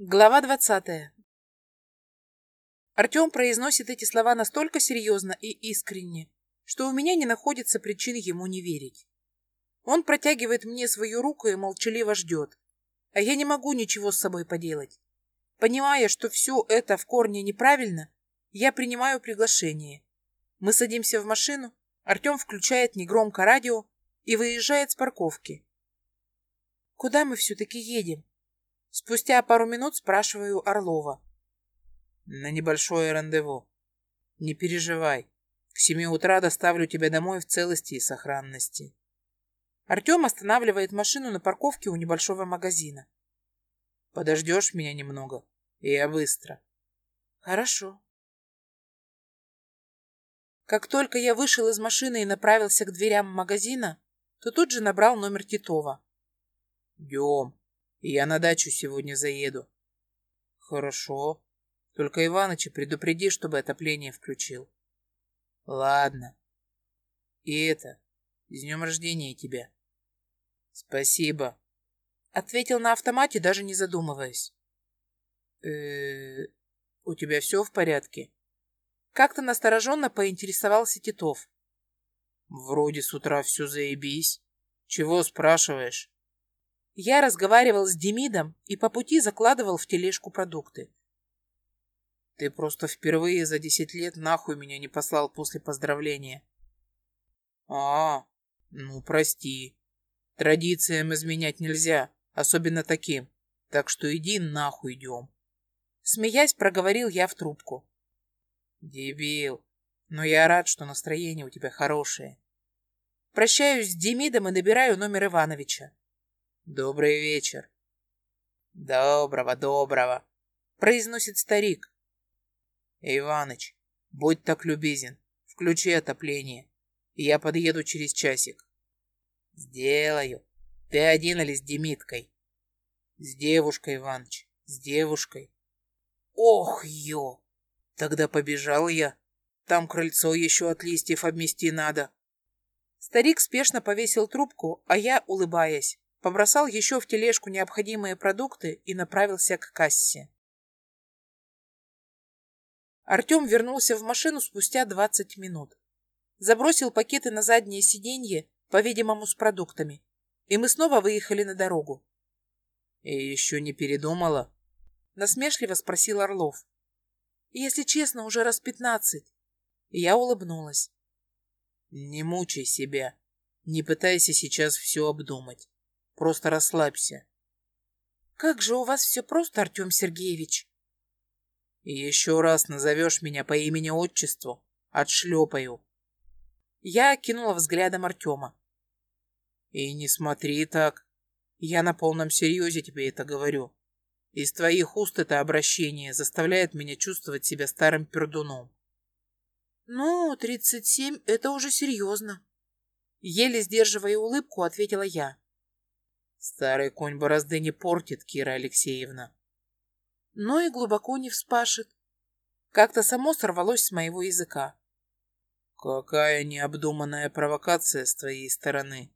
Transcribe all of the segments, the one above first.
Глава двадцатая. Артем произносит эти слова настолько серьезно и искренне, что у меня не находится причин ему не верить. Он протягивает мне свою руку и молчаливо ждет, а я не могу ничего с собой поделать. Понимая, что все это в корне неправильно, я принимаю приглашение. Мы садимся в машину, Артем включает негромко радио и выезжает с парковки. Куда мы все-таки едем? Спустя пару минут спрашиваю Орлова. На небольшое рандеву. Не переживай. К семи утра доставлю тебя домой в целости и сохранности. Артем останавливает машину на парковке у небольшого магазина. Подождешь меня немного, и я быстро. Хорошо. Как только я вышел из машины и направился к дверям магазина, то тут же набрал номер Титова. Дем, я на дачу сегодня заеду. Хорошо. Только Иваныча предупреди, чтобы отопление включил. Ладно. И это, с днем рождения тебя. Спасибо. Ответил на автомате, даже не задумываясь. э у тебя все в порядке? Как-то настороженно поинтересовался Титов. Вроде с утра все заебись. Чего спрашиваешь? Я разговаривал с Демидом и по пути закладывал в тележку продукты. Ты просто впервые за десять лет нахуй меня не послал после поздравления. А, ну прости. Традициям изменять нельзя, особенно таким. Так что иди нахуй идем. Смеясь, проговорил я в трубку. Дебил. Но я рад, что настроение у тебя хорошее. Прощаюсь с Демидом и набираю номер Ивановича. «Добрый вечер». «Доброго, доброго», — произносит старик. «Иваныч, будь так любезен, включи отопление, я подъеду через часик». «Сделаю. Ты один или с Демиткой?» «С девушкой, Иваныч, с девушкой». «Ох, ё!» Тогда побежал я. Там крыльцо еще от листьев обмести надо. Старик спешно повесил трубку, а я, улыбаясь, побросал еще в тележку необходимые продукты и направился к кассе. Артем вернулся в машину спустя 20 минут. Забросил пакеты на заднее сиденье, по-видимому, с продуктами, и мы снова выехали на дорогу. «И еще не передумала?» — насмешливо спросил Орлов. «Если честно, уже раз пятнадцать». Я улыбнулась. «Не мучай себя. Не пытайся сейчас все обдумать. Просто расслабься. Как же у вас все просто, Артем Сергеевич. И еще раз назовешь меня по имени-отчеству, отшлепаю. Я кинула взглядом Артема. И не смотри так. Я на полном серьезе тебе это говорю. Из твоих уст это обращение заставляет меня чувствовать себя старым пердуном. Ну, тридцать семь — это уже серьезно. Еле сдерживая улыбку, ответила я. Старый конь борозды не портит, Кира Алексеевна. Но и глубоко не вспашет. Как-то само сорвалось с моего языка. Какая необдуманная провокация с твоей стороны.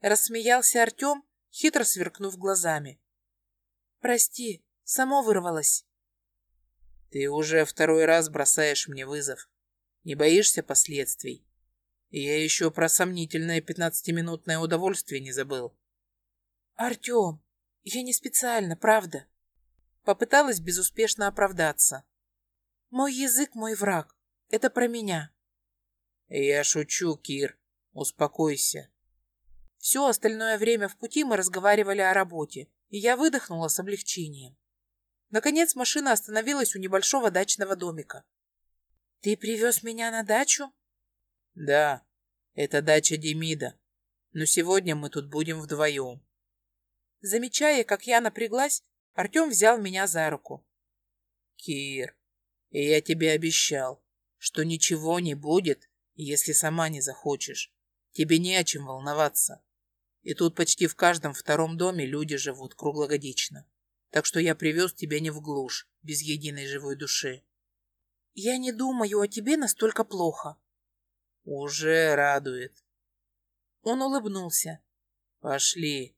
Рассмеялся Артем, хитро сверкнув глазами. Прости, само вырвалось. Ты уже второй раз бросаешь мне вызов. Не боишься последствий? я еще про сомнительное пятнадцатиминутное удовольствие не забыл. «Артем, я не специально, правда?» Попыталась безуспешно оправдаться. «Мой язык мой враг. Это про меня». «Я шучу, Кир. Успокойся». Все остальное время в пути мы разговаривали о работе, и я выдохнула с облегчением. Наконец машина остановилась у небольшого дачного домика. «Ты привез меня на дачу?» «Да, это дача Демида. Но сегодня мы тут будем вдвоем. Замечая, как я напряглась, Артем взял меня за руку. «Кир, я тебе обещал, что ничего не будет, если сама не захочешь. Тебе не о чем волноваться. И тут почти в каждом втором доме люди живут круглогодично. Так что я привез тебя не в глушь, без единой живой души. Я не думаю о тебе настолько плохо. Уже радует. Он улыбнулся. Пошли.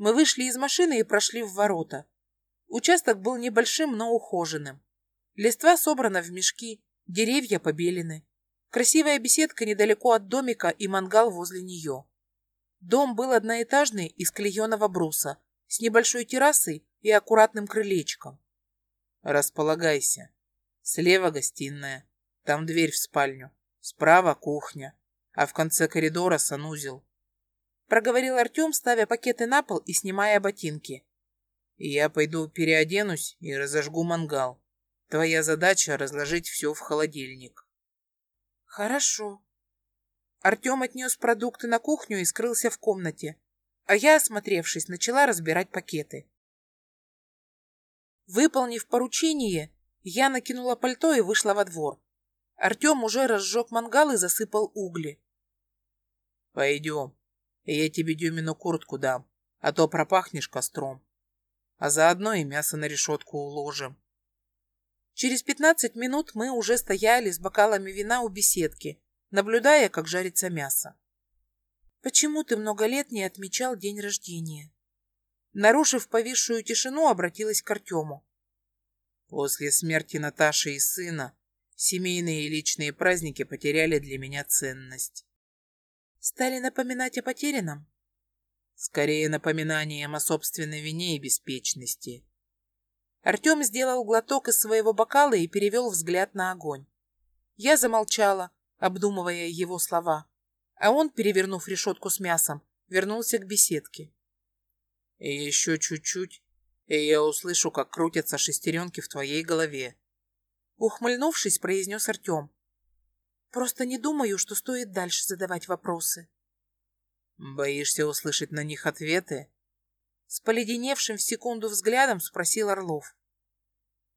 Мы вышли из машины и прошли в ворота. Участок был небольшим, но ухоженным. Листва собрана в мешки, деревья побелены. Красивая беседка недалеко от домика и мангал возле нее. Дом был одноэтажный из клееного бруса, с небольшой террасой и аккуратным крылечком. Располагайся. Слева гостиная, там дверь в спальню, справа кухня, а в конце коридора санузел. Проговорил Артем, ставя пакеты на пол и снимая ботинки. Я пойду переоденусь и разожгу мангал. Твоя задача разложить все в холодильник. Хорошо. Артем отнес продукты на кухню и скрылся в комнате, а я, осмотревшись, начала разбирать пакеты. Выполнив поручение, я накинула пальто и вышла во двор. Артем уже разжег мангал и засыпал угли. Пойдем, я тебе Дюмину куртку дам, а то пропахнешь костром. А заодно и мясо на решетку уложим. Через пятнадцать минут мы уже стояли с бокалами вина у беседки, наблюдая, как жарится мясо. «Почему ты много лет не отмечал день рождения?» Нарушив повисшую тишину, обратилась к Артему. «После смерти Наташи и сына семейные и личные праздники потеряли для меня ценность». «Стали напоминать о потерянном?» «Скорее напоминанием о собственной вине и беспечности». Артем сделал глоток из своего бокала и перевел взгляд на огонь. Я замолчала, обдумывая его слова, а он, перевернув решетку с мясом, вернулся к беседке. И еще чуть-чуть, и я услышу, как крутятся шестеренки в твоей голове. Ухмыльнувшись, произнес Артем. Просто не думаю, что стоит дальше задавать вопросы. Боишься услышать на них ответы? С поледеневшим в секунду взглядом спросил Орлов.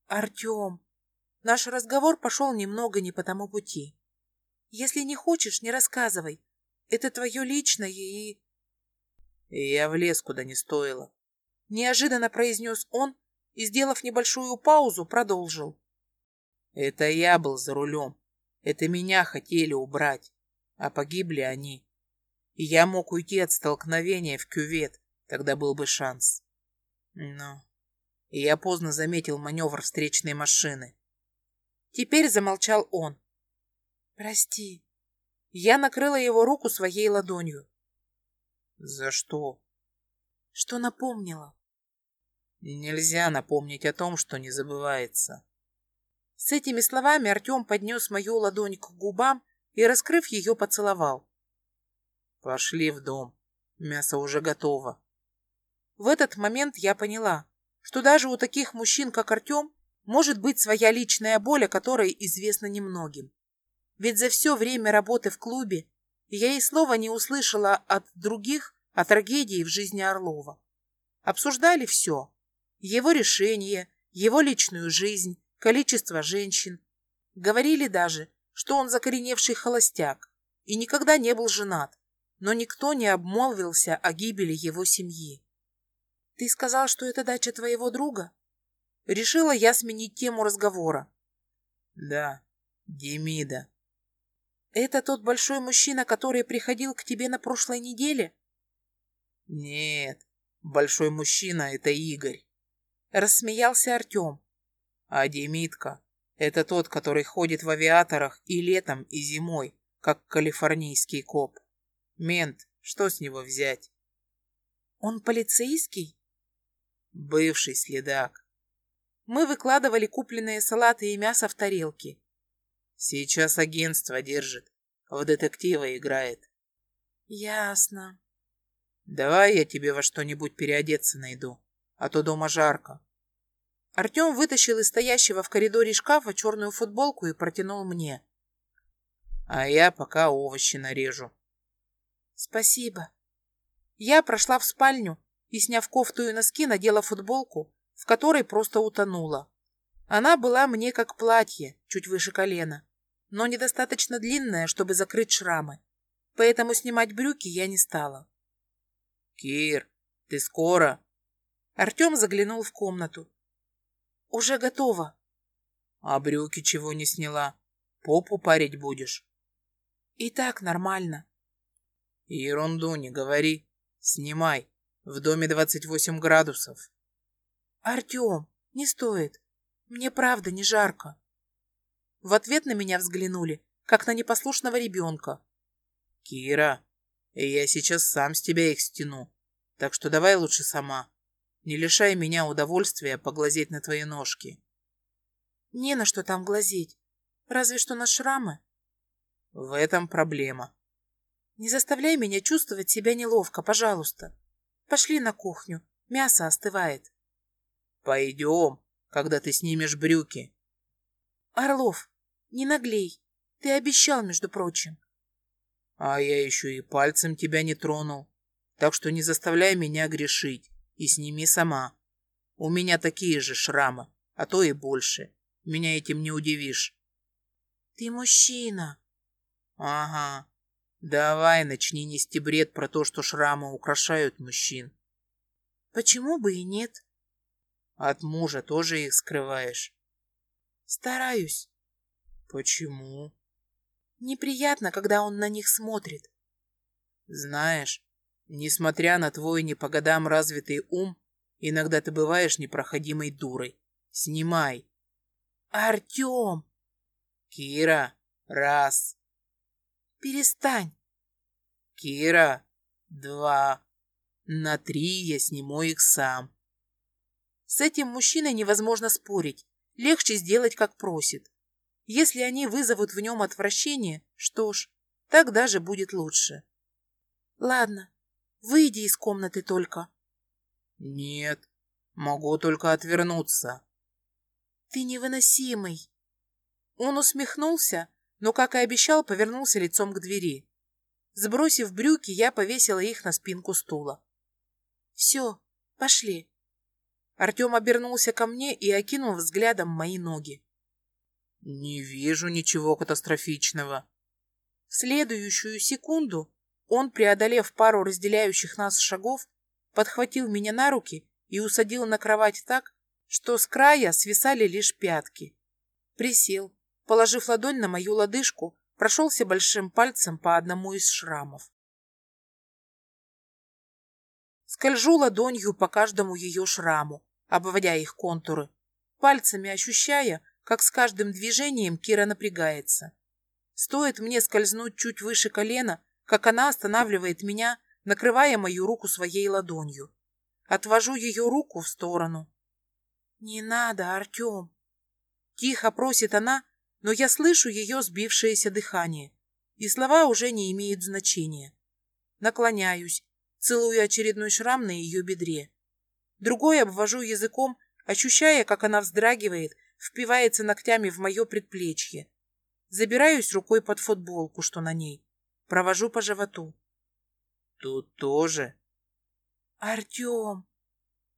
«Артем, наш разговор пошел немного не по тому пути. Если не хочешь, не рассказывай. Это твое личное и...» «Я влез куда не стоило», — неожиданно произнес он и, сделав небольшую паузу, продолжил. «Это я был за рулем. Это меня хотели убрать, а погибли они. И я мог уйти от столкновения в кювет, Тогда был бы шанс. Но... И я поздно заметил маневр встречной машины. Теперь замолчал он. «Прости». Я накрыла его руку своей ладонью. «За что?» «Что напомнила?» «Нельзя напомнить о том, что не забывается». С этими словами Артем поднес мою ладонь к губам и, раскрыв ее, поцеловал. «Пошли в дом. Мясо уже готово». В этот момент я поняла, что даже у таких мужчин, как Артем, может быть своя личная боль, о которой известна немногим. Ведь за все время работы в клубе я и слова не услышала от других о трагедии в жизни Орлова. Обсуждали все. Его решение, его личную жизнь, количество женщин. Говорили даже, что он закореневший холостяк и никогда не был женат, но никто не обмолвился о гибели его семьи. Ты сказал, что это дача твоего друга? Решила я сменить тему разговора. Да, Демида. Это тот большой мужчина, который приходил к тебе на прошлой неделе? Нет, большой мужчина — это Игорь. Рассмеялся Артем. А Демидка — это тот, который ходит в авиаторах и летом, и зимой, как калифорнийский коп. Мент, что с него взять? Он полицейский? Бывший следак. Мы выкладывали купленные салаты и мясо в тарелки. Сейчас агентство держит. В детектива играет. Ясно. Давай я тебе во что-нибудь переодеться найду, а то дома жарко. Артем вытащил из стоящего в коридоре шкафа черную футболку и протянул мне. А я пока овощи нарежу. Спасибо. Я прошла в спальню, и, сняв кофту и носки, надела футболку, в которой просто утонула. Она была мне как платье, чуть выше колена, но недостаточно длинная, чтобы закрыть шрамы. Поэтому снимать брюки я не стала. «Кир, ты скоро?» Артем заглянул в комнату. «Уже готово». «А брюки чего не сняла? Попу парить будешь?» «И так нормально». «Ерунду не говори. Снимай. В доме 28 градусов. Артем, не стоит. Мне правда не жарко. В ответ на меня взглянули, как на непослушного ребенка. Кира, я сейчас сам с тебя их стяну, так что давай лучше сама. Не лишай меня удовольствия поглазеть на твои ножки. Не на что там глазеть. Разве что на шрамы. В этом проблема. Не заставляй меня чувствовать себя неловко, пожалуйста. Пошли на кухню. Мясо остывает. Пойдем, когда ты снимешь брюки. Орлов, не наглей. Ты обещал, между прочим. А я еще и пальцем тебя не тронул. Так что не заставляй меня грешить и сними сама. У меня такие же шрамы, а то и больше. Меня этим не удивишь. Ты мужчина. Ага. Давай, начни нести бред про то, что шрамы украшают мужчин. Почему бы и нет? От мужа тоже их скрываешь? Стараюсь. Почему? Неприятно, когда он на них смотрит. Знаешь, несмотря на твой не по годам развитый ум, иногда ты бываешь непроходимой дурой. Снимай. Артем! Кира, раз. Перестань. Кира, два. На три я сниму их сам. С этим мужчиной невозможно спорить. Легче сделать, как просит. Если они вызовут в нем отвращение, что ж, тогда же будет лучше. Ладно, выйди из комнаты только. Нет, могу только отвернуться. Ты невыносимый. Он усмехнулся, но, как и обещал, повернулся лицом к двери. Сбросив брюки, я повесила их на спинку стула. Все, пошли. Артем обернулся ко мне и окинул взглядом мои ноги. «Не вижу ничего катастрофичного». В следующую секунду он, преодолев пару разделяющих нас шагов, подхватил меня на руки и усадил на кровать так, что с края свисали лишь пятки. Присел, положив ладонь на мою лодыжку, прошелся большим пальцем по одному из шрамов. Скольжу ладонью по каждому ее шраму, обводя их контуры, пальцами ощущая, как с каждым движением Кира напрягается. Стоит мне скользнуть чуть выше колена, как она останавливает меня, накрывая мою руку своей ладонью. Отвожу ее руку в сторону. «Не надо, Артем!» Тихо просит она, но я слышу ее сбившееся дыхание, и слова уже не имеют значения. Наклоняюсь, целую очередной шрам на ее бедре. Другой обвожу языком, ощущая, как она вздрагивает, впивается ногтями в мое предплечье. Забираюсь рукой под футболку, что на ней. Провожу по животу. Тут тоже? Артем!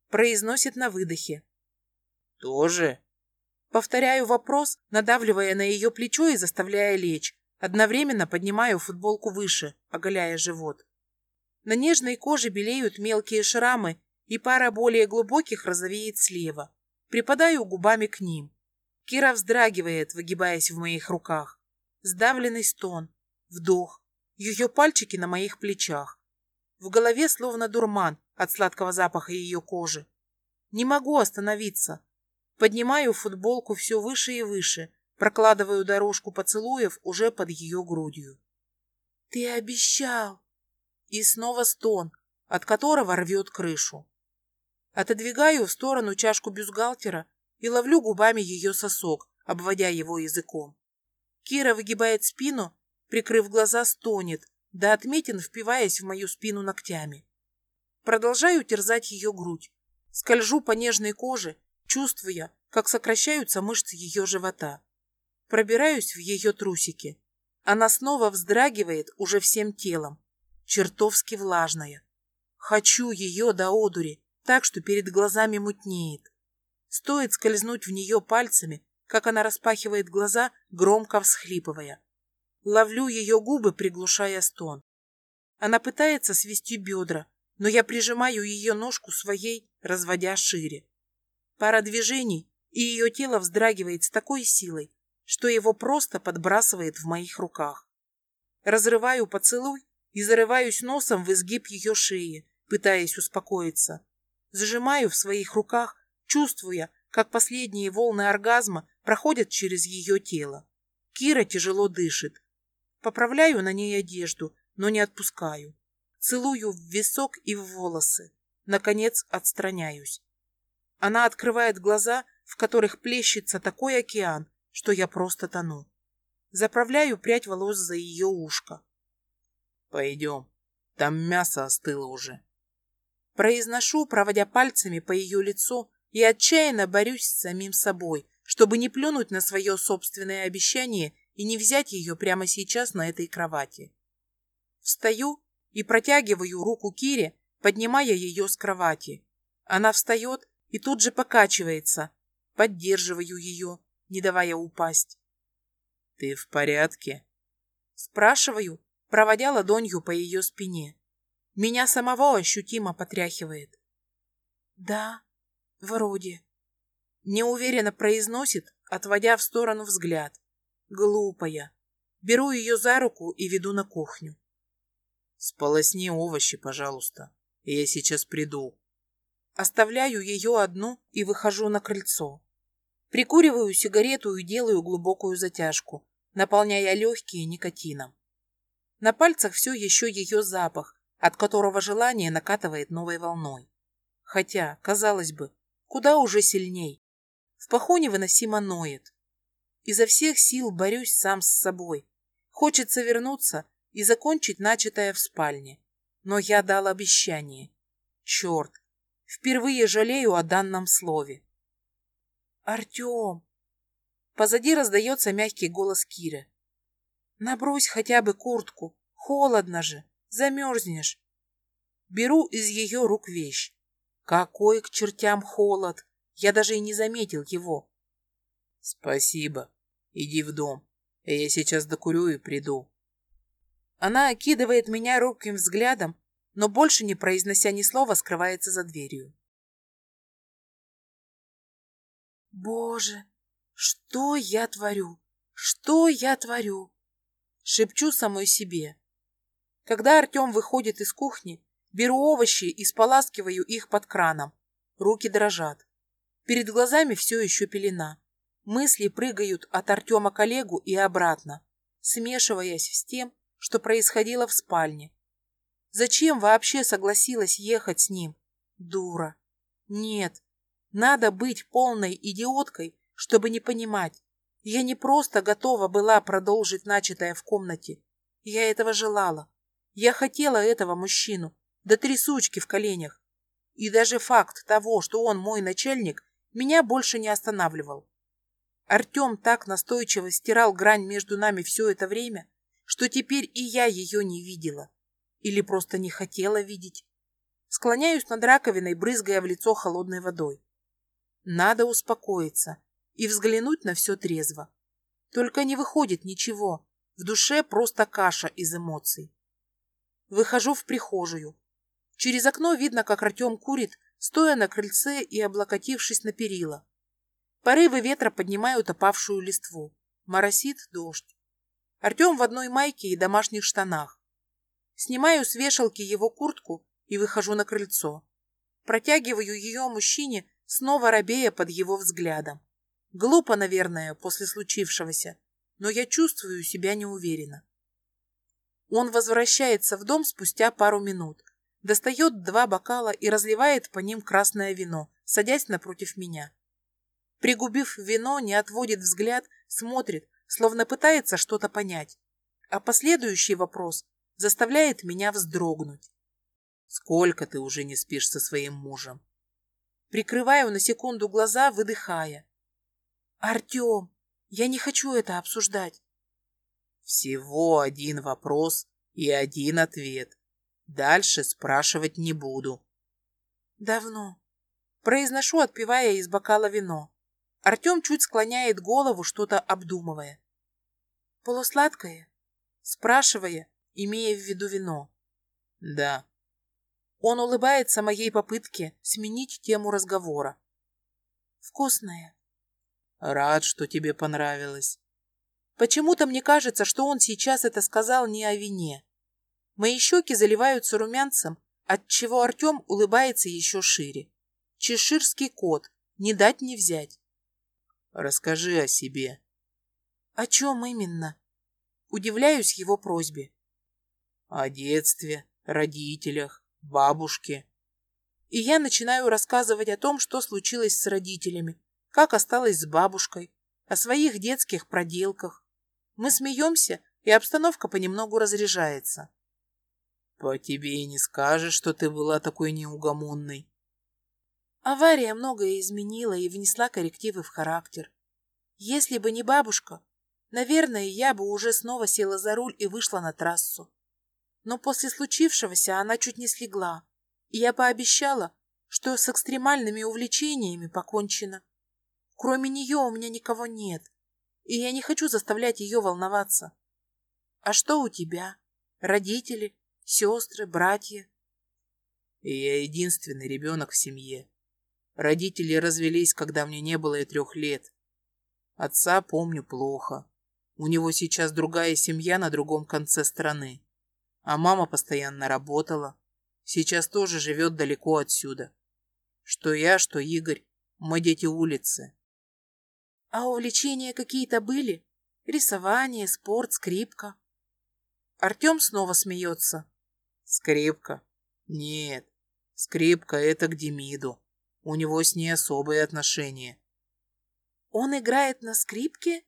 Произносит на выдохе. Тоже? Повторяю вопрос, надавливая на ее плечо и заставляя лечь. Одновременно поднимаю футболку выше, оголяя живот. На нежной коже белеют мелкие шрамы, и пара более глубоких розовеет слева. Припадаю губами к ним. Кира вздрагивает, выгибаясь в моих руках. Сдавленный стон, вдох, ее пальчики на моих плечах. В голове словно дурман от сладкого запаха ее кожи. Не могу остановиться. Поднимаю футболку все выше и выше, прокладываю дорожку поцелуев уже под ее грудью. «Ты обещал!» И снова стон, от которого рвет крышу. Отодвигаю в сторону чашку бюстгальтера и ловлю губами ее сосок, обводя его языком. Кира выгибает спину, прикрыв глаза, стонет, да отметин впиваясь в мою спину ногтями. Продолжаю терзать ее грудь, скольжу по нежной коже, чувствуя, как сокращаются мышцы ее живота. Пробираюсь в ее трусики. Она снова вздрагивает уже всем телом, чертовски влажная. Хочу ее до одури, так что перед глазами мутнеет. Стоит скользнуть в нее пальцами, как она распахивает глаза, громко всхлипывая. Ловлю ее губы, приглушая стон. Она пытается свести бедра, но я прижимаю ее ножку своей, разводя шире. Пара движений, и ее тело вздрагивает с такой силой, что его просто подбрасывает в моих руках. Разрываю поцелуй и зарываюсь носом в изгиб ее шеи, пытаясь успокоиться. Зажимаю в своих руках, чувствуя, как последние волны оргазма проходят через ее тело. Кира тяжело дышит. Поправляю на ней одежду, но не отпускаю. Целую в висок и в волосы. Наконец отстраняюсь. Она открывает глаза, в которых плещется такой океан, что я просто тону. Заправляю прядь волос за ее ушко. «Пойдем, там мясо остыло уже». Произношу, проводя пальцами по ее лицу, и отчаянно борюсь с самим собой, чтобы не плюнуть на свое собственное обещание и не взять ее прямо сейчас на этой кровати. Встаю и протягиваю руку Кире, поднимая ее с кровати. Она встает и тут же покачивается. Поддерживаю ее, не давая упасть. «Ты в порядке?» Спрашиваю, проводя ладонью по ее спине. Меня самого ощутимо потряхивает. «Да», Вроде. Неуверенно произносит, отводя в сторону взгляд. Глупая. Беру ее за руку и веду на кухню. Сполосни овощи, пожалуйста. Я сейчас приду. Оставляю ее одну и выхожу на крыльцо. Прикуриваю сигарету и делаю глубокую затяжку, наполняя легкие никотином. На пальцах все еще ее запах, от которого желание накатывает новой волной. Хотя, казалось бы, Куда уже сильней. В паху невыносимо ноет. Изо всех сил борюсь сам с собой. Хочется вернуться и закончить начатое в спальне. Но я дал обещание. Черт, впервые жалею о данном слове. Артем! Позади раздается мягкий голос Киры. Набрось хотя бы куртку. Холодно же. Замерзнешь. Беру из ее рук вещь. Какой к чертям холод! Я даже и не заметил его. Спасибо. Иди в дом. Я сейчас докурю и приду. Она окидывает меня робким взглядом, но больше не произнося ни слова, скрывается за дверью. Боже, что я творю? Что я творю? Шепчу самой себе. Когда Артем выходит из кухни, Беру овощи и споласкиваю их под краном. Руки дрожат. Перед глазами все еще пелена. Мысли прыгают от Артема коллегу и обратно, смешиваясь с тем, что происходило в спальне. Зачем вообще согласилась ехать с ним? Дура. Нет, надо быть полной идиоткой, чтобы не понимать. Я не просто готова была продолжить начатое в комнате. Я этого желала. Я хотела этого мужчину до трясучки в коленях. И даже факт того, что он мой начальник, меня больше не останавливал. Артем так настойчиво стирал грань между нами все это время, что теперь и я ее не видела. Или просто не хотела видеть. Склоняюсь над раковиной, брызгая в лицо холодной водой. Надо успокоиться и взглянуть на все трезво. Только не выходит ничего. В душе просто каша из эмоций. Выхожу в прихожую, Через окно видно, как Артем курит, стоя на крыльце и облокотившись на перила. Порывы ветра поднимают опавшую листву. Моросит дождь. Артем в одной майке и домашних штанах. Снимаю с вешалки его куртку и выхожу на крыльцо. Протягиваю ее мужчине, снова робея под его взглядом. Глупо, наверное, после случившегося, но я чувствую себя неуверенно. Он возвращается в дом спустя пару минут достает два бокала и разливает по ним красное вино, садясь напротив меня. Пригубив вино, не отводит взгляд, смотрит, словно пытается что-то понять. А последующий вопрос заставляет меня вздрогнуть. «Сколько ты уже не спишь со своим мужем?» Прикрываю на секунду глаза, выдыхая. «Артем, я не хочу это обсуждать». «Всего один вопрос и один ответ. Дальше спрашивать не буду. Давно. Произношу, отпивая из бокала вино. Артем чуть склоняет голову, что-то обдумывая. Полусладкое? Спрашивая, имея в виду вино. Да. Он улыбается моей попытке сменить тему разговора. Вкусное. Рад, что тебе понравилось. Почему-то мне кажется, что он сейчас это сказал не о вине. Мои щеки заливаются румянцем, отчего Артем улыбается еще шире. Чеширский кот, Не дать не взять. Расскажи о себе. О чем именно? Удивляюсь его просьбе. О детстве, родителях, бабушке. И я начинаю рассказывать о том, что случилось с родителями, как осталось с бабушкой, о своих детских проделках. Мы смеемся, и обстановка понемногу разряжается. По тебе и не скажешь, что ты была такой неугомонной. Авария многое изменила и внесла коррективы в характер. Если бы не бабушка, наверное, я бы уже снова села за руль и вышла на трассу. Но после случившегося она чуть не слегла, и я пообещала, что с экстремальными увлечениями покончено. Кроме нее у меня никого нет, и я не хочу заставлять ее волноваться. А что у тебя? Родители, сестры, братья? я единственный ребенок в семье. Родители развелись, когда мне не было и трех лет. Отца помню плохо. У него сейчас другая семья на другом конце страны. А мама постоянно работала. Сейчас тоже живет далеко отсюда. Что я, что Игорь. Мы дети улицы. А увлечения какие-то были? Рисование, спорт, скрипка? Артем снова смеется. Скрипка? Нет. Скрипка — это к Демиду. У него с ней особые отношения. Он играет на скрипке?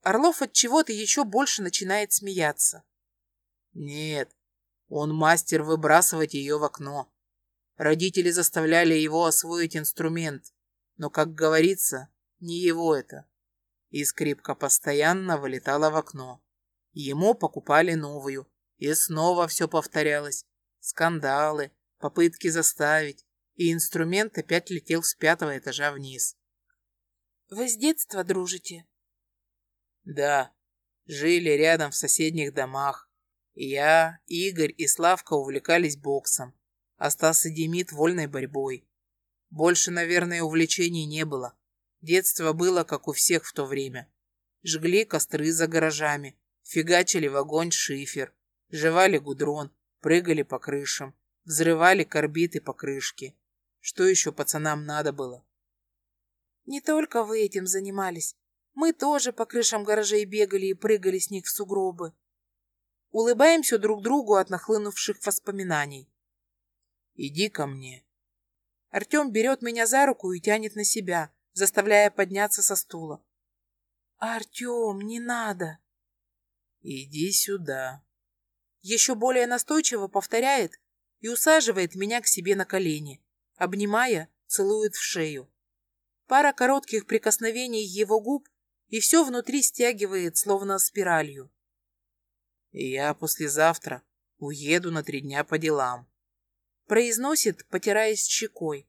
Орлов от чего-то еще больше начинает смеяться. Нет, он мастер выбрасывать ее в окно. Родители заставляли его освоить инструмент, но, как говорится, не его это. И скрипка постоянно вылетала в окно. Ему покупали новую, и снова все повторялось. Скандалы, попытки заставить, и инструмент опять летел с пятого этажа вниз. Вы с детства дружите? Да, жили рядом в соседних домах. Я, Игорь и Славка увлекались боксом, а Стас и Демид вольной борьбой. Больше, наверное, увлечений не было. Детство было, как у всех в то время. Жгли костры за гаражами, фигачили в огонь шифер, жевали гудрон, прыгали по крышам, взрывали корбиты по крышке. Что еще пацанам надо было? Не только вы этим занимались. Мы тоже по крышам гаражей бегали и прыгали с них в сугробы. Улыбаемся друг другу от нахлынувших воспоминаний. Иди ко мне. Артем берет меня за руку и тянет на себя, заставляя подняться со стула. Артем, не надо. Иди сюда. Еще более настойчиво повторяет и усаживает меня к себе на колени, обнимая, целует в шею. Пара коротких прикосновений его губ, и все внутри стягивает, словно спиралью. «Я послезавтра уеду на три дня по делам», — произносит, потираясь щекой.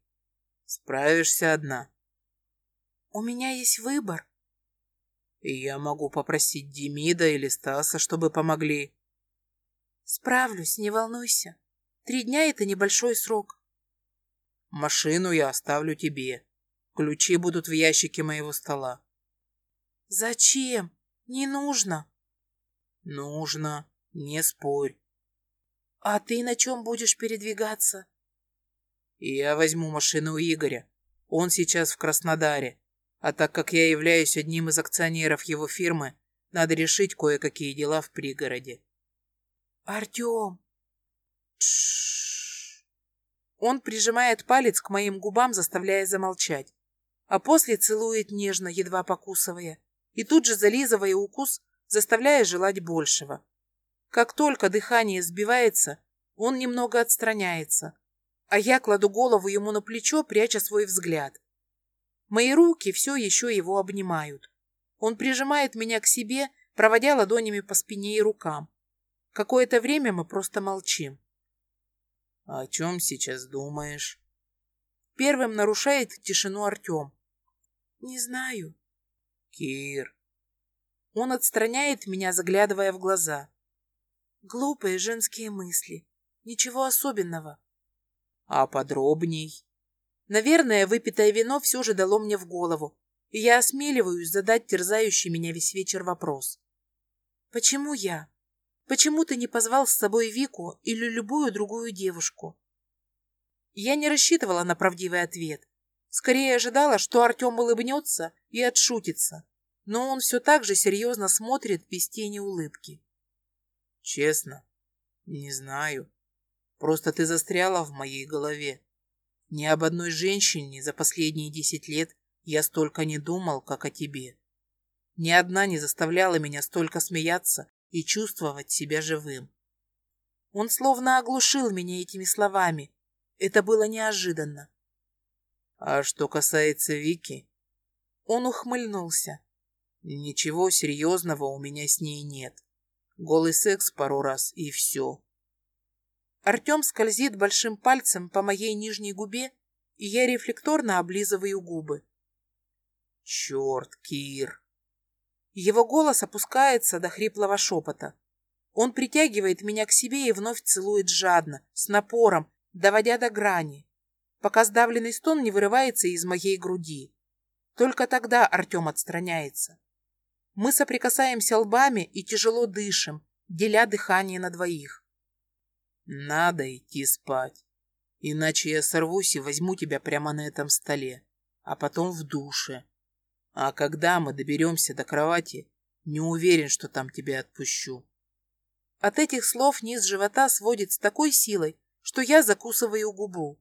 «Справишься одна». «У меня есть выбор». «Я могу попросить Демида или Стаса, чтобы помогли». «Справлюсь, не волнуйся. Три дня — это небольшой срок». «Машину я оставлю тебе. Ключи будут в ящике моего стола». «Зачем? Не нужно». Нужно, не спорь. А ты на чем будешь передвигаться? Я возьму машину у Игоря. Он сейчас в Краснодаре. А так как я являюсь одним из акционеров его фирмы, надо решить кое-какие дела в пригороде. Артем! Он прижимает палец к моим губам, заставляя замолчать, а после целует нежно, едва покусывая, и тут же зализывая укус, заставляя желать большего. Как только дыхание сбивается, он немного отстраняется, а я кладу голову ему на плечо, пряча свой взгляд. Мои руки все еще его обнимают. Он прижимает меня к себе, проводя ладонями по спине и рукам. Какое-то время мы просто молчим. «О чем сейчас думаешь?» Первым нарушает тишину Артем. «Не знаю». «Кир, он отстраняет меня, заглядывая в глаза. Глупые женские мысли. Ничего особенного. А подробней? Наверное, выпитое вино все же дало мне в голову, и я осмеливаюсь задать терзающий меня весь вечер вопрос. Почему я? Почему ты не позвал с собой Вику или любую другую девушку? Я не рассчитывала на правдивый ответ. Скорее ожидала, что Артем улыбнется и отшутится, но он все так же серьезно смотрит без тени улыбки. Честно, не знаю. Просто ты застряла в моей голове. Ни об одной женщине за последние десять лет я столько не думал, как о тебе. Ни одна не заставляла меня столько смеяться и чувствовать себя живым. Он словно оглушил меня этими словами. Это было неожиданно. А что касается Вики... Он ухмыльнулся. Ничего серьезного у меня с ней нет. Голый секс пару раз и все. Артем скользит большим пальцем по моей нижней губе, и я рефлекторно облизываю губы. Черт, Кир. Его голос опускается до хриплого шепота. Он притягивает меня к себе и вновь целует жадно, с напором, доводя до грани пока сдавленный стон не вырывается из моей груди. Только тогда Артем отстраняется. Мы соприкасаемся лбами и тяжело дышим, деля дыхание на двоих. Надо идти спать, иначе я сорвусь и возьму тебя прямо на этом столе, а потом в душе. А когда мы доберемся до кровати, не уверен, что там тебя отпущу. От этих слов низ живота сводит с такой силой, что я закусываю губу.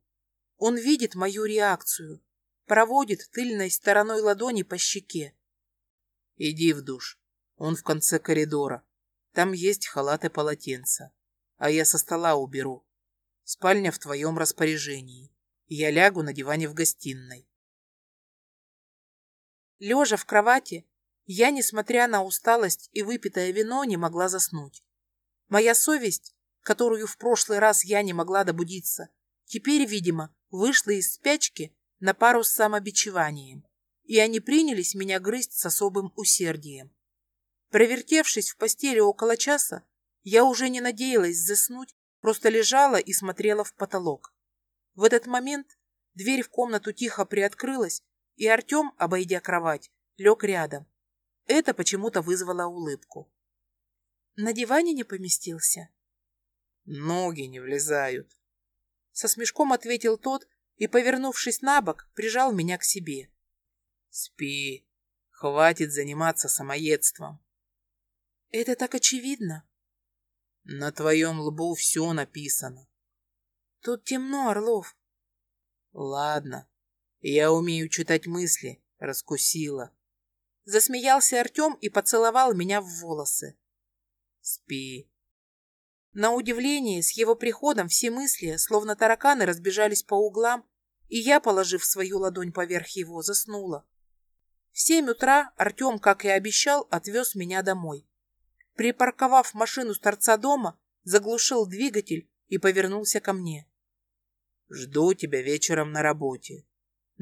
Он видит мою реакцию, проводит тыльной стороной ладони по щеке. Иди в душ. Он в конце коридора. Там есть халат и полотенце. А я со стола уберу. Спальня в твоем распоряжении. Я лягу на диване в гостиной. Лежа в кровати, я, несмотря на усталость и выпитое вино, не могла заснуть. Моя совесть, которую в прошлый раз я не могла добудиться, теперь, видимо, вышла из спячки на пару с самобичеванием, и они принялись меня грызть с особым усердием. Провертевшись в постели около часа, я уже не надеялась заснуть, просто лежала и смотрела в потолок. В этот момент дверь в комнату тихо приоткрылась, и Артем, обойдя кровать, лег рядом. Это почему-то вызвало улыбку. На диване не поместился. Ноги не влезают. Со смешком ответил тот и, повернувшись на бок, прижал меня к себе. Спи. Хватит заниматься самоедством. Это так очевидно. На твоем лбу все написано. Тут темно, Орлов. Ладно. Я умею читать мысли. Раскусила. Засмеялся Артем и поцеловал меня в волосы. Спи. На удивление, с его приходом все мысли, словно тараканы, разбежались по углам, и я, положив свою ладонь поверх его, заснула. В семь утра Артем, как и обещал, отвез меня домой. Припарковав машину с торца дома, заглушил двигатель и повернулся ко мне. «Жду тебя вечером на работе.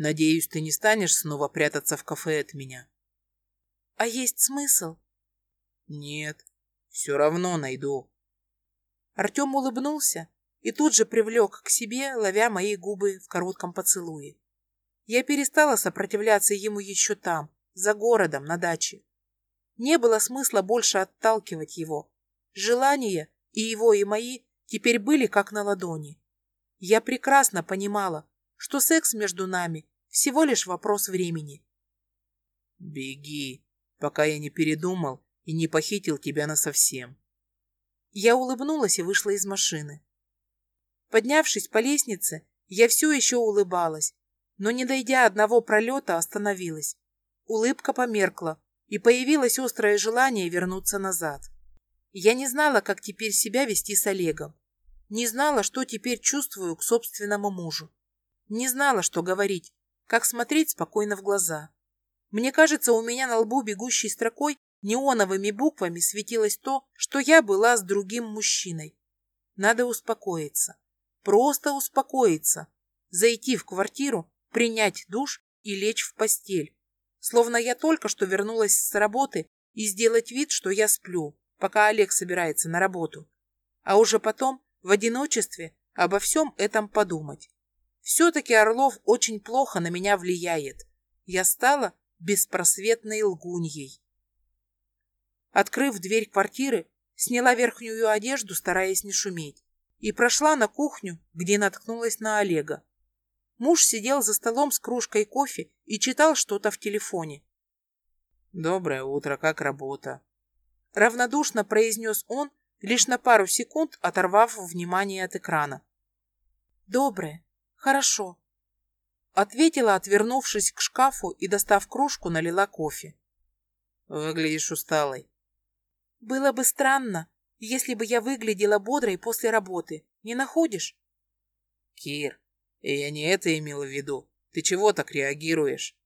Надеюсь, ты не станешь снова прятаться в кафе от меня». «А есть смысл?» «Нет, все равно найду. Артем улыбнулся и тут же привлек к себе, ловя мои губы в коротком поцелуе. Я перестала сопротивляться ему еще там, за городом, на даче. Не было смысла больше отталкивать его. Желания, и его, и мои, теперь были как на ладони. Я прекрасно понимала, что секс между нами всего лишь вопрос времени. «Беги, пока я не передумал и не похитил тебя насовсем», я улыбнулась и вышла из машины. Поднявшись по лестнице, я все еще улыбалась, но, не дойдя одного пролета, остановилась. Улыбка померкла, и появилось острое желание вернуться назад. Я не знала, как теперь себя вести с Олегом. Не знала, что теперь чувствую к собственному мужу. Не знала, что говорить, как смотреть спокойно в глаза. Мне кажется, у меня на лбу бегущей строкой Неоновыми буквами светилось то, что я была с другим мужчиной. Надо успокоиться. Просто успокоиться. Зайти в квартиру, принять душ и лечь в постель. Словно я только что вернулась с работы и сделать вид, что я сплю, пока Олег собирается на работу. А уже потом, в одиночестве, обо всем этом подумать. Все-таки Орлов очень плохо на меня влияет. Я стала беспросветной лгуньей. Открыв дверь квартиры, сняла верхнюю одежду, стараясь не шуметь, и прошла на кухню, где наткнулась на Олега. Муж сидел за столом с кружкой кофе и читал что-то в телефоне. «Доброе утро, как работа?» Равнодушно произнес он, лишь на пару секунд оторвав внимание от экрана. «Доброе. Хорошо», — ответила, отвернувшись к шкафу и, достав кружку, налила кофе. «Выглядишь усталой». «Было бы странно, если бы я выглядела бодрой после работы. Не находишь?» «Кир, я не это имела в виду. Ты чего так реагируешь?»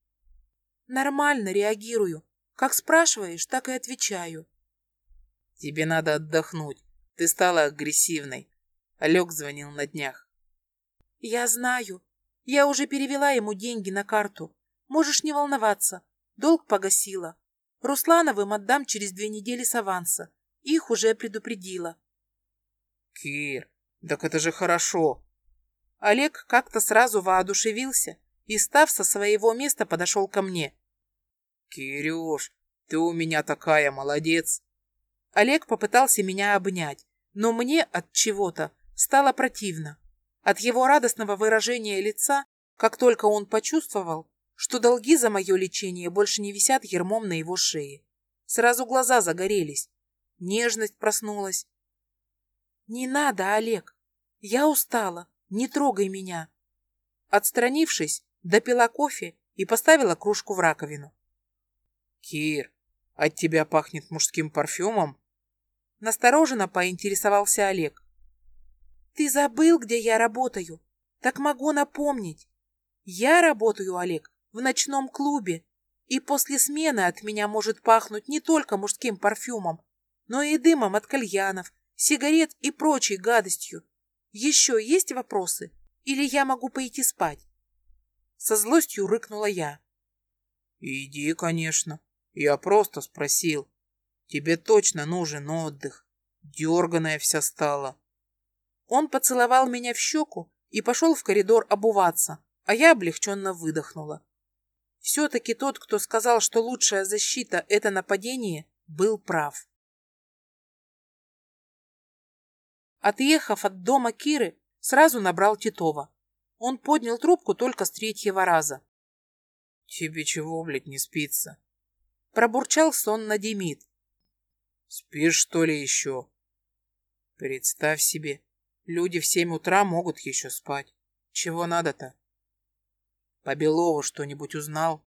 «Нормально реагирую. Как спрашиваешь, так и отвечаю». «Тебе надо отдохнуть. Ты стала агрессивной. Олег звонил на днях. «Я знаю. Я уже перевела ему деньги на карту. Можешь не волноваться. Долг погасила. Руслановым отдам через две недели с аванса. Их уже предупредила». «Кир, так это же хорошо!» Олег как-то сразу воодушевился и, став со своего места, подошел ко мне. «Кирюш, ты у меня такая молодец!» Олег попытался меня обнять, но мне от чего-то стало противно. От его радостного выражения лица, как только он почувствовал, что долги за мое лечение больше не висят ермом на его шее. Сразу глаза загорелись. Нежность проснулась. «Не надо, Олег. Я устала. Не трогай меня». Отстранившись, допила кофе и поставила кружку в раковину. «Кир, от тебя пахнет мужским парфюмом?» Настороженно поинтересовался Олег. Ты забыл, где я работаю? Так могу напомнить. Я работаю, Олег, в ночном клубе, и после смены от меня может пахнуть не только мужским парфюмом, но и дымом от кальянов, сигарет и прочей гадостью. Еще есть вопросы? Или я могу пойти спать? Со злостью рыкнула я. Иди, конечно. Я просто спросил. Тебе точно нужен отдых. Дерганая вся стала. Он поцеловал меня в щеку и пошел в коридор обуваться, а я облегченно выдохнула. Все-таки тот, кто сказал, что лучшая защита – это нападение, был прав. Отъехав от дома Киры, сразу набрал Титова. Он поднял трубку только с третьего раза. «Тебе чего, блядь, не спится?» Пробурчал сонно Демид. «Спишь, что ли, еще?» «Представь себе, Люди в семь утра могут еще спать. Чего надо-то? По Белову что-нибудь узнал?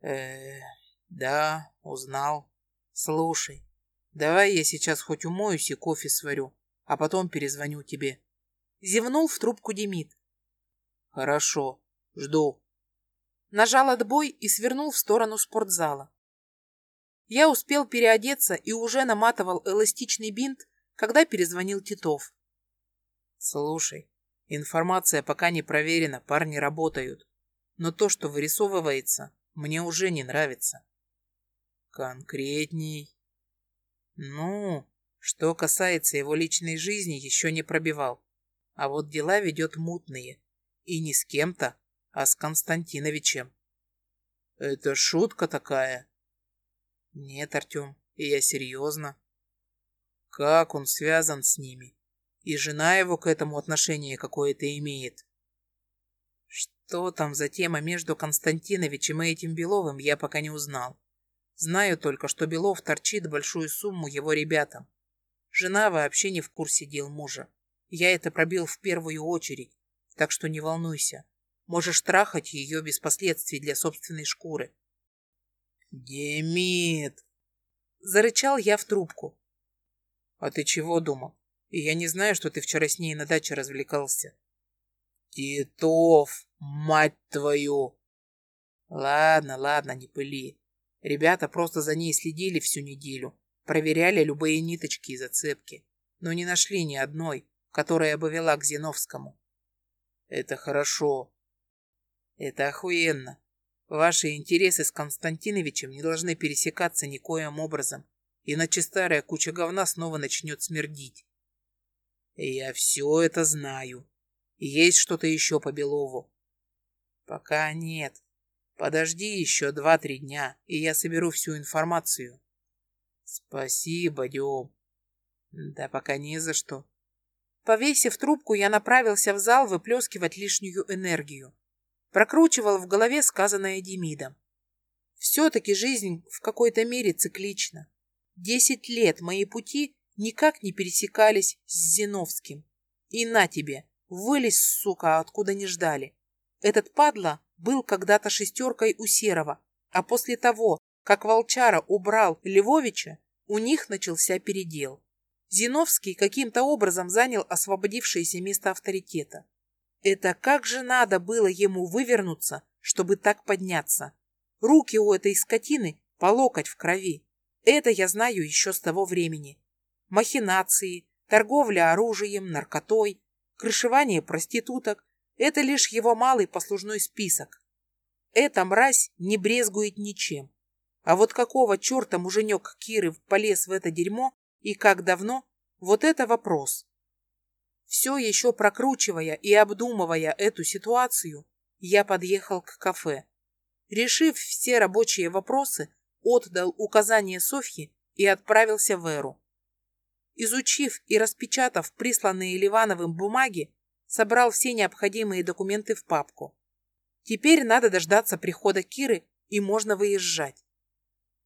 э да, узнал. Слушай, давай я сейчас хоть умоюсь и кофе сварю, а потом перезвоню тебе. Зевнул в трубку Демид. Хорошо, жду. Нажал отбой и свернул в сторону спортзала. Я успел переодеться и уже наматывал эластичный бинт, когда перезвонил Титов. Слушай, информация пока не проверена, парни работают. Но то, что вырисовывается, мне уже не нравится. Конкретней. Ну, что касается его личной жизни, еще не пробивал. А вот дела ведет мутные. И не с кем-то, а с Константиновичем. Это шутка такая? Нет, Артем, я серьезно. Как он связан с ними? И жена его к этому отношение какое-то имеет. Что там за тема между Константиновичем и этим Беловым, я пока не узнал. Знаю только, что Белов торчит большую сумму его ребятам. Жена вообще не в курсе дел мужа. Я это пробил в первую очередь, так что не волнуйся. Можешь трахать ее без последствий для собственной шкуры. «Демид!» Зарычал я в трубку. «А ты чего думал? И я не знаю, что ты вчера с ней на даче развлекался. Титов, мать твою! Ладно, ладно, не пыли. Ребята просто за ней следили всю неделю, проверяли любые ниточки и зацепки, но не нашли ни одной, которая бы вела к Зиновскому. Это хорошо. Это охуенно. Ваши интересы с Константиновичем не должны пересекаться никоим образом, иначе старая куча говна снова начнет смердить. Я все это знаю. Есть что-то еще по Белову? Пока нет. Подожди еще два-три дня, и я соберу всю информацию. Спасибо, Дем. Да пока не за что. Повесив трубку, я направился в зал выплескивать лишнюю энергию. Прокручивал в голове сказанное Демидом. Все-таки жизнь в какой-то мере циклична. Десять лет мои пути никак не пересекались с Зиновским. И на тебе, вылез, сука, откуда не ждали. Этот падла был когда-то шестеркой у Серова, а после того, как Волчара убрал Львовича, у них начался передел. Зиновский каким-то образом занял освободившееся место авторитета. Это как же надо было ему вывернуться, чтобы так подняться? Руки у этой скотины по локоть в крови. Это я знаю еще с того времени. Махинации, торговля оружием, наркотой, крышевание проституток – это лишь его малый послужной список. Эта мразь не брезгует ничем. А вот какого черта муженек Киры полез в это дерьмо и как давно, вот это вопрос. Все еще прокручивая и обдумывая эту ситуацию, я подъехал к кафе. Решив все рабочие вопросы, отдал указание Софье и отправился в Эру. Изучив и распечатав присланные Ливановым бумаги, собрал все необходимые документы в папку. Теперь надо дождаться прихода Киры, и можно выезжать.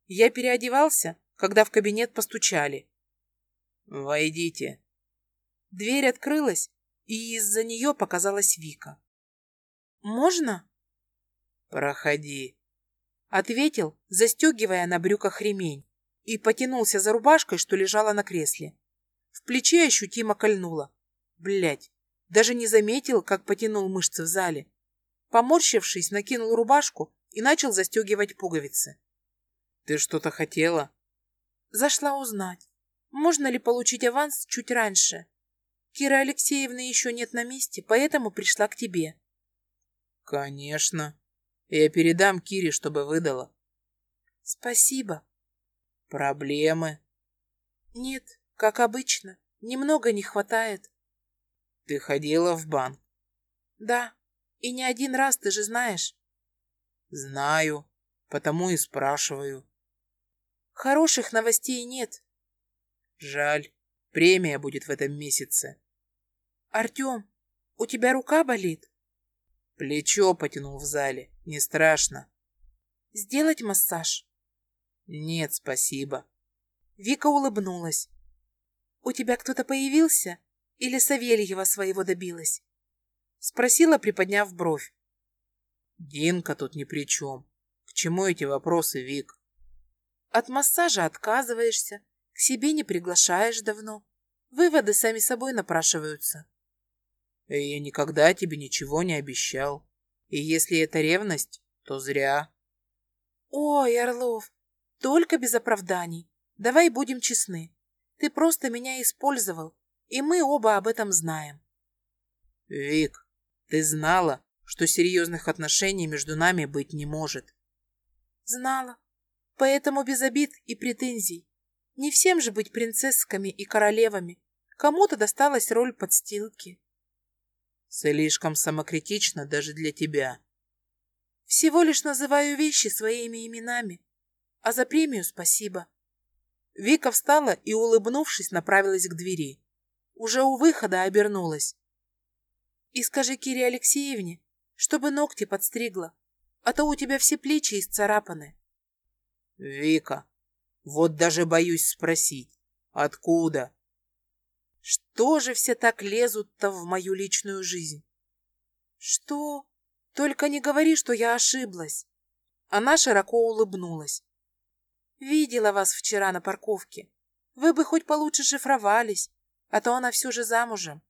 Я переодевался, когда в кабинет постучали. «Войдите». Дверь открылась, и из-за нее показалась Вика. «Можно?» «Проходи», — ответил, застегивая на брюках ремень, и потянулся за рубашкой, что лежала на кресле. В плече ощутимо кольнуло. Блять, даже не заметил, как потянул мышцы в зале. Поморщившись, накинул рубашку и начал застегивать пуговицы. «Ты что-то хотела?» «Зашла узнать, можно ли получить аванс чуть раньше. Кира Алексеевна еще нет на месте, поэтому пришла к тебе». «Конечно. Я передам Кире, чтобы выдала». «Спасибо». «Проблемы?» «Нет, как обычно. Немного не хватает». «Ты ходила в банк?» «Да». И не один раз, ты же знаешь. Знаю, потому и спрашиваю. Хороших новостей нет. Жаль, премия будет в этом месяце. Артем, у тебя рука болит? Плечо потянул в зале, не страшно. Сделать массаж? Нет, спасибо. Вика улыбнулась. У тебя кто-то появился? Или Савельева своего добилась? Спросила, приподняв бровь. Динка тут ни при чем. К чему эти вопросы, Вик? От массажа отказываешься, к себе не приглашаешь давно. Выводы сами собой напрашиваются. Я никогда тебе ничего не обещал. И если это ревность, то зря. Ой, Орлов, только без оправданий. Давай будем честны. Ты просто меня использовал, и мы оба об этом знаем. Вик, ты знала, что серьезных отношений между нами быть не может. Знала. Поэтому без обид и претензий. Не всем же быть принцессками и королевами. Кому-то досталась роль подстилки. Слишком самокритично даже для тебя. Всего лишь называю вещи своими именами. А за премию спасибо. Вика встала и, улыбнувшись, направилась к двери. Уже у выхода обернулась. И скажи Кире Алексеевне, чтобы ногти подстригла, а то у тебя все плечи исцарапаны. Вика, вот даже боюсь спросить, откуда? Что же все так лезут-то в мою личную жизнь? Что? Только не говори, что я ошиблась. Она широко улыбнулась. Видела вас вчера на парковке. Вы бы хоть получше шифровались, а то она все же замужем.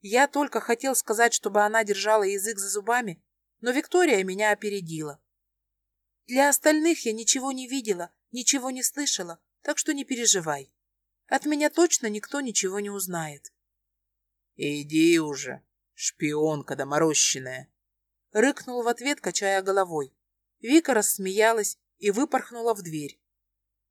Я только хотел сказать, чтобы она держала язык за зубами, но Виктория меня опередила. Для остальных я ничего не видела, ничего не слышала, так что не переживай. От меня точно никто ничего не узнает. Иди уже, шпионка доморощенная. Рыкнул в ответ, качая головой. Вика рассмеялась и выпорхнула в дверь.